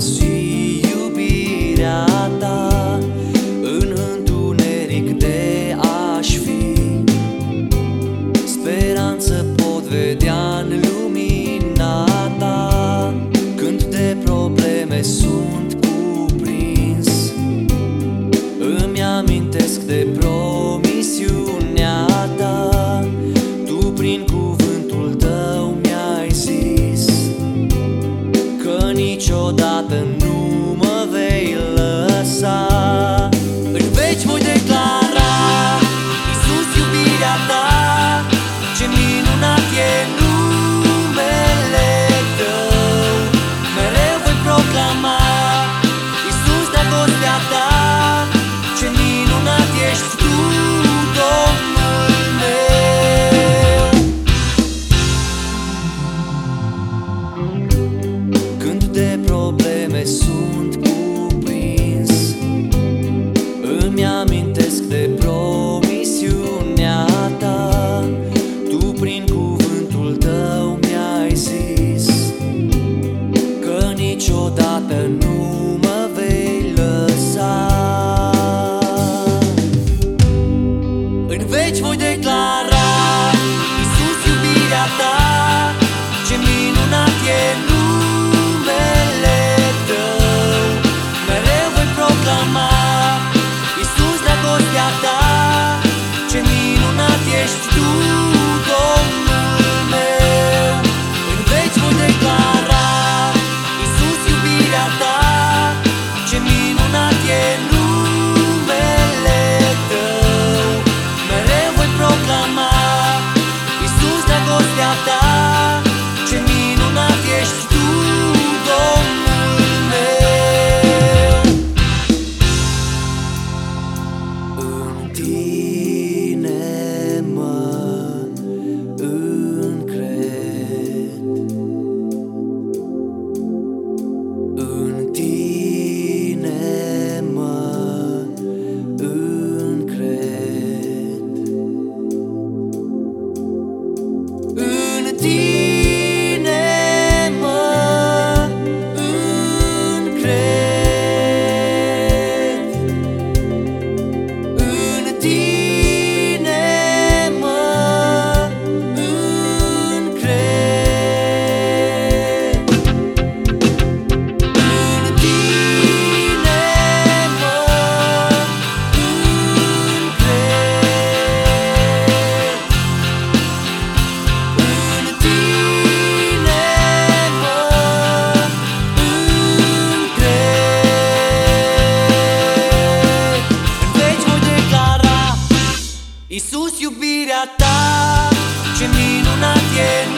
suis niciodată nu. Teď můj deklár noche ni luna tiene.